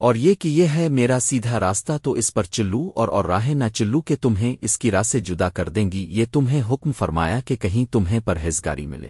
اور یہ کہ یہ ہے میرا سیدھا راستہ تو اس پر چلو اور اور راہیں نہ چلو کہ تمہیں اس کی راہ سے جدا کر دیں گی، یہ تمہیں حکم فرمایا کہ کہیں تمہیں پرہیزگاری ملے۔